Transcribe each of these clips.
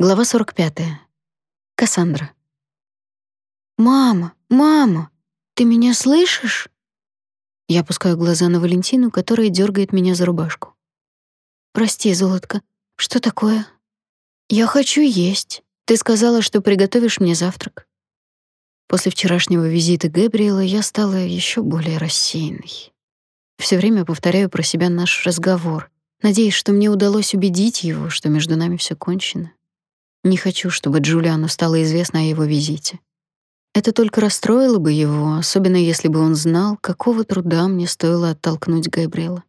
Глава 45. Кассандра. «Мама, мама, ты меня слышишь?» Я опускаю глаза на Валентину, которая дергает меня за рубашку. «Прости, золотко, что такое?» «Я хочу есть. Ты сказала, что приготовишь мне завтрак». После вчерашнего визита Габриэла я стала еще более рассеянной. Все время повторяю про себя наш разговор, надеясь, что мне удалось убедить его, что между нами все кончено. Не хочу, чтобы Джулиану стало известно о его визите. Это только расстроило бы его, особенно если бы он знал, какого труда мне стоило оттолкнуть Габриэла.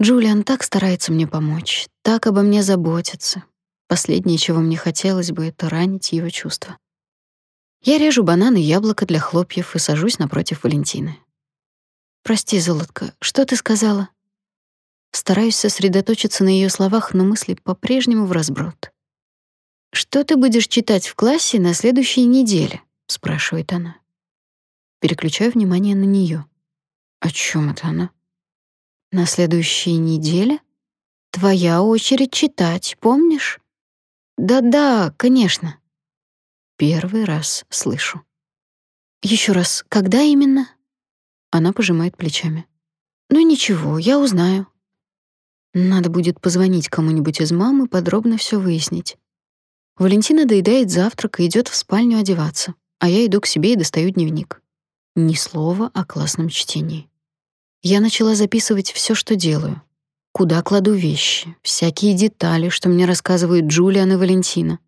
Джулиан так старается мне помочь, так обо мне заботится. Последнее, чего мне хотелось бы, это ранить его чувства. Я режу банан и яблоко для хлопьев и сажусь напротив Валентины. Прости, золотко, что ты сказала? Стараюсь сосредоточиться на ее словах, но мысли по-прежнему в разброд. Что ты будешь читать в классе на следующей неделе? спрашивает она. Переключаю внимание на нее. О чем это она? На следующей неделе? Твоя очередь читать, помнишь? Да-да, конечно. Первый раз слышу. Еще раз, когда именно? Она пожимает плечами. Ну ничего, я узнаю. Надо будет позвонить кому-нибудь из мамы, подробно все выяснить. Валентина доедает завтрак и идет в спальню одеваться, а я иду к себе и достаю дневник. Ни слова о классном чтении. Я начала записывать все, что делаю. Куда кладу вещи, всякие детали, что мне рассказывают Джулиан и Валентина.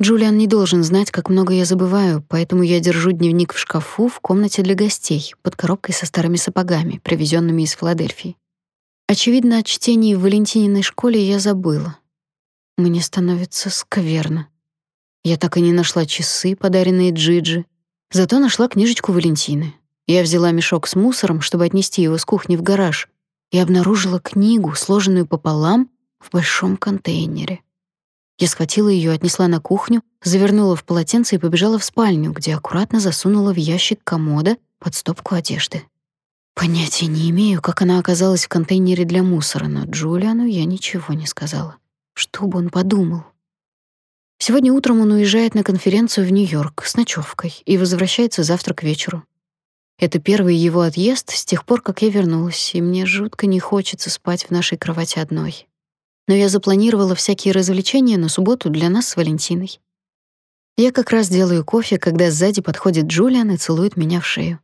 Джулиан не должен знать, как много я забываю, поэтому я держу дневник в шкафу в комнате для гостей под коробкой со старыми сапогами, привезенными из Филадельфии. Очевидно, о чтении в Валентининой школе я забыла. Мне становится скверно. Я так и не нашла часы, подаренные Джиджи. Зато нашла книжечку Валентины. Я взяла мешок с мусором, чтобы отнести его с кухни в гараж, и обнаружила книгу, сложенную пополам в большом контейнере. Я схватила ее, отнесла на кухню, завернула в полотенце и побежала в спальню, где аккуратно засунула в ящик комода под стопку одежды. Понятия не имею, как она оказалась в контейнере для мусора, но Джулиану я ничего не сказала. Что бы он подумал? Сегодня утром он уезжает на конференцию в Нью-Йорк с ночевкой и возвращается завтра к вечеру. Это первый его отъезд с тех пор, как я вернулась, и мне жутко не хочется спать в нашей кровати одной. Но я запланировала всякие развлечения на субботу для нас с Валентиной. Я как раз делаю кофе, когда сзади подходит Джулиан и целует меня в шею.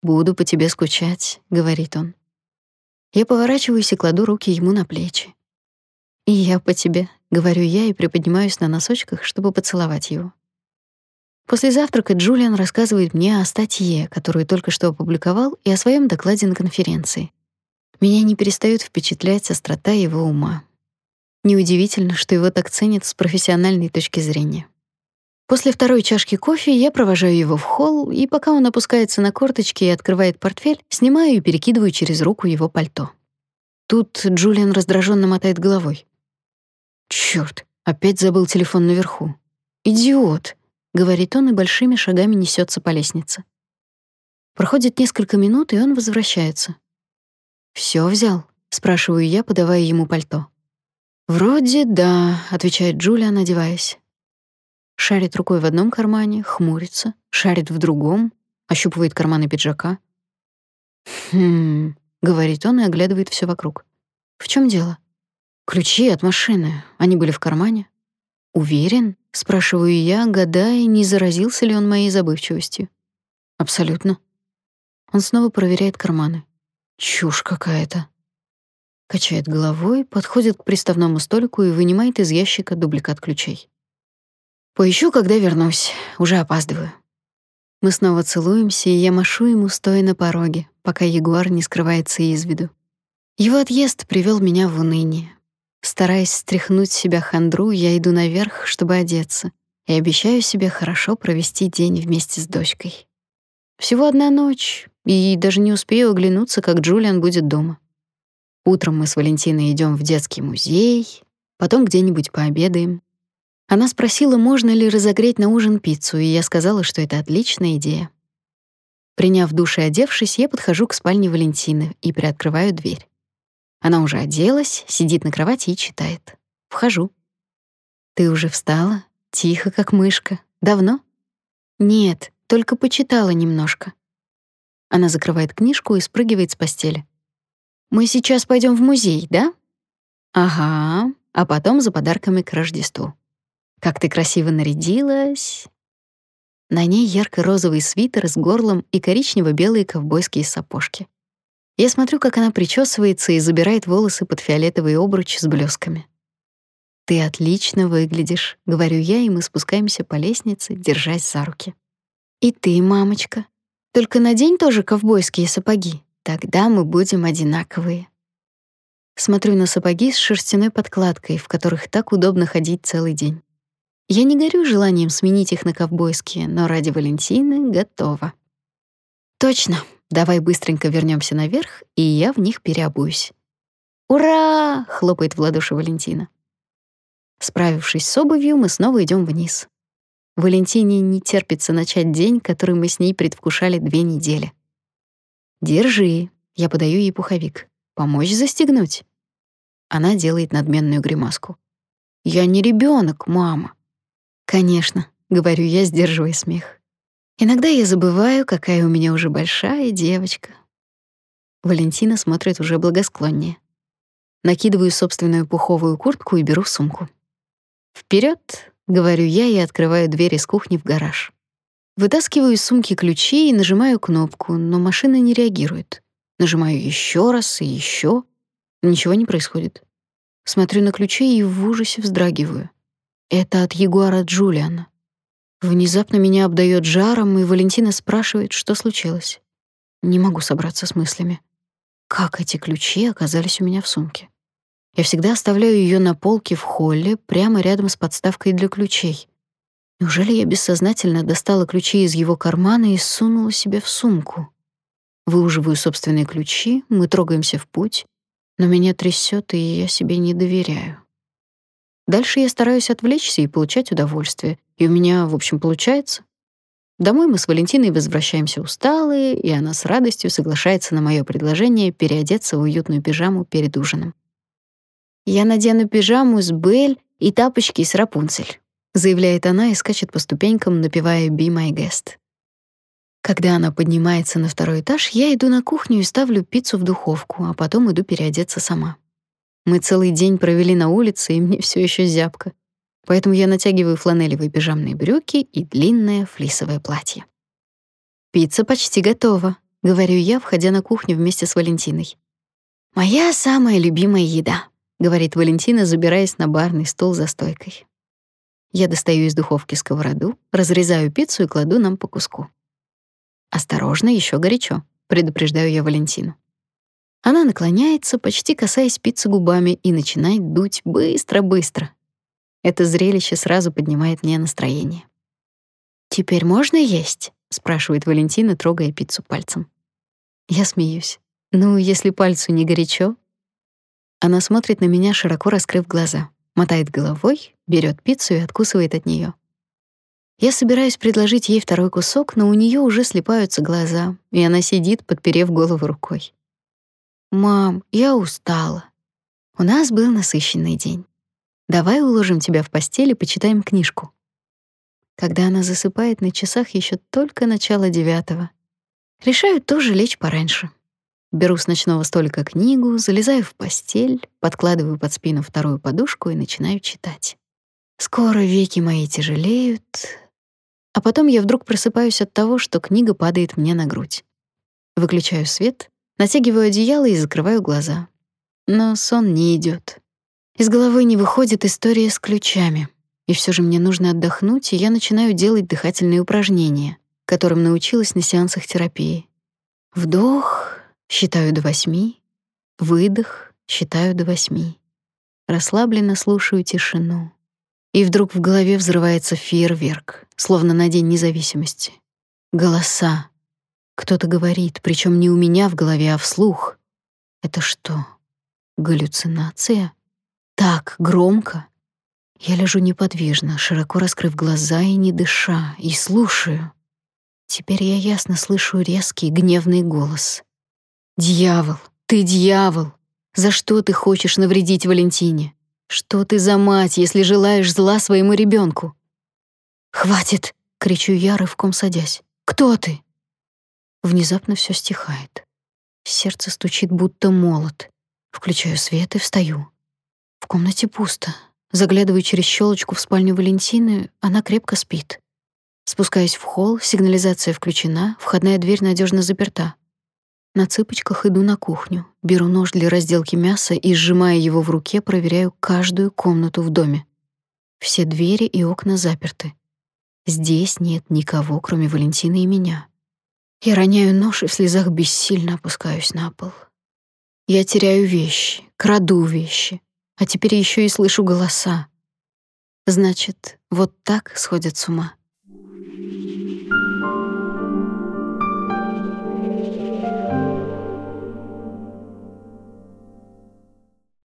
«Буду по тебе скучать», — говорит он. Я поворачиваюсь и кладу руки ему на плечи. «И я по тебе», — говорю я и приподнимаюсь на носочках, чтобы поцеловать его. После завтрака Джулиан рассказывает мне о статье, которую только что опубликовал, и о своем докладе на конференции. Меня не перестает впечатлять острота его ума. Неудивительно, что его так ценят с профессиональной точки зрения. После второй чашки кофе я провожаю его в холл, и пока он опускается на корточки и открывает портфель, снимаю и перекидываю через руку его пальто. Тут Джулиан раздраженно мотает головой. Черт, опять забыл телефон наверху. Идиот, говорит он и большими шагами несется по лестнице. Проходит несколько минут, и он возвращается. Все взял? спрашиваю я, подавая ему пальто. Вроде да, отвечает Джулиан, одеваясь. Шарит рукой в одном кармане, хмурится, шарит в другом, ощупывает карманы пиджака. Хм, говорит он и оглядывает все вокруг. В чем дело? Ключи от машины, они были в кармане. Уверен? спрашиваю я, гадая, не заразился ли он моей забывчивостью. Абсолютно. Он снова проверяет карманы. Чушь какая-то. Качает головой, подходит к приставному столику и вынимает из ящика дубликат ключей. Поищу, когда вернусь. Уже опаздываю. Мы снова целуемся, и я машу ему, стоя на пороге, пока Ягуар не скрывается из виду. Его отъезд привел меня в уныние. Стараясь стряхнуть себя хандру, я иду наверх, чтобы одеться, и обещаю себе хорошо провести день вместе с дочкой. Всего одна ночь, и даже не успею оглянуться, как Джулиан будет дома. Утром мы с Валентиной идем в детский музей, потом где-нибудь пообедаем. Она спросила, можно ли разогреть на ужин пиццу, и я сказала, что это отличная идея. Приняв душ и одевшись, я подхожу к спальне Валентины и приоткрываю дверь. Она уже оделась, сидит на кровати и читает. Вхожу. Ты уже встала? Тихо, как мышка. Давно? Нет, только почитала немножко. Она закрывает книжку и спрыгивает с постели. Мы сейчас пойдем в музей, да? Ага, а потом за подарками к Рождеству. Как ты красиво нарядилась. На ней ярко-розовый свитер с горлом и коричнево-белые ковбойские сапожки. Я смотрю, как она причесывается и забирает волосы под фиолетовый обруч с блесками. Ты отлично выглядишь, говорю я, и мы спускаемся по лестнице, держась за руки. И ты, мамочка, только надень тоже ковбойские сапоги. Тогда мы будем одинаковые. Смотрю на сапоги с шерстяной подкладкой, в которых так удобно ходить целый день. Я не горю желанием сменить их на ковбойские, но ради Валентины готова. Точно. Давай быстренько вернемся наверх, и я в них переобуюсь. Ура! хлопает в ладоши Валентина. Справившись с обувью, мы снова идем вниз. Валентине не терпится начать день, который мы с ней предвкушали две недели. Держи, я подаю ей пуховик. Помочь застегнуть. Она делает надменную гримаску. Я не ребенок, мама. Конечно, говорю я, сдерживая смех. Иногда я забываю, какая у меня уже большая девочка. Валентина смотрит уже благосклоннее. Накидываю собственную пуховую куртку и беру сумку. Вперед, говорю я и открываю дверь из кухни в гараж. Вытаскиваю из сумки ключи и нажимаю кнопку, но машина не реагирует. Нажимаю еще раз и еще. Ничего не происходит. Смотрю на ключи и в ужасе вздрагиваю. Это от Ягуара Джулиана. Внезапно меня обдает жаром, и Валентина спрашивает, что случилось. Не могу собраться с мыслями. Как эти ключи оказались у меня в сумке? Я всегда оставляю ее на полке в холле, прямо рядом с подставкой для ключей. Неужели я бессознательно достала ключи из его кармана и сунула себе в сумку? Выуживаю собственные ключи, мы трогаемся в путь, но меня трясет, и я себе не доверяю. Дальше я стараюсь отвлечься и получать удовольствие, и у меня, в общем, получается. Домой мы с Валентиной возвращаемся усталые, и она с радостью соглашается на моё предложение переодеться в уютную пижаму перед ужином. «Я надену пижаму с Бель и тапочки с Рапунцель», заявляет она и скачет по ступенькам, напевая «Be my guest». Когда она поднимается на второй этаж, я иду на кухню и ставлю пиццу в духовку, а потом иду переодеться сама. Мы целый день провели на улице, и мне все еще зябко. Поэтому я натягиваю фланелевые пижамные брюки и длинное флисовое платье. «Пицца почти готова», — говорю я, входя на кухню вместе с Валентиной. «Моя самая любимая еда», — говорит Валентина, забираясь на барный стол за стойкой. Я достаю из духовки сковороду, разрезаю пиццу и кладу нам по куску. Осторожно, еще горячо, предупреждаю я Валентину. Она наклоняется, почти касаясь пиццы губами, и начинает дуть быстро-быстро. Это зрелище сразу поднимает мне настроение. «Теперь можно есть?» — спрашивает Валентина, трогая пиццу пальцем. Я смеюсь. «Ну, если пальцу не горячо?» Она смотрит на меня, широко раскрыв глаза, мотает головой, берет пиццу и откусывает от нее. Я собираюсь предложить ей второй кусок, но у нее уже слепаются глаза, и она сидит, подперев голову рукой. «Мам, я устала. У нас был насыщенный день. Давай уложим тебя в постель и почитаем книжку». Когда она засыпает, на часах еще только начало девятого. Решаю тоже лечь пораньше. Беру с ночного столика книгу, залезаю в постель, подкладываю под спину вторую подушку и начинаю читать. Скоро веки мои тяжелеют, а потом я вдруг просыпаюсь от того, что книга падает мне на грудь. Выключаю свет, натягиваю одеяло и закрываю глаза. Но сон не идет. Из головы не выходит история с ключами. И все же мне нужно отдохнуть, и я начинаю делать дыхательные упражнения, которым научилась на сеансах терапии. Вдох, считаю до восьми, выдох, считаю до восьми. Расслабленно слушаю тишину. И вдруг в голове взрывается фейерверк, словно на День независимости. Голоса. Кто-то говорит, причем не у меня в голове, а вслух. Это что, галлюцинация? Так громко. Я лежу неподвижно, широко раскрыв глаза и не дыша, и слушаю. Теперь я ясно слышу резкий гневный голос. «Дьявол! Ты дьявол! За что ты хочешь навредить Валентине? Что ты за мать, если желаешь зла своему ребенку? «Хватит!» — кричу я, рывком садясь. «Кто ты?» Внезапно все стихает. Сердце стучит, будто молот. Включаю свет и встаю. В комнате пусто. Заглядываю через щелочку в спальню Валентины, она крепко спит. Спускаюсь в холл, сигнализация включена, входная дверь надежно заперта. На цыпочках иду на кухню, беру нож для разделки мяса и, сжимая его в руке, проверяю каждую комнату в доме. Все двери и окна заперты. Здесь нет никого, кроме Валентины и меня. Я роняю нож и в слезах бессильно опускаюсь на пол. Я теряю вещи, краду вещи, а теперь еще и слышу голоса. Значит, вот так сходят с ума.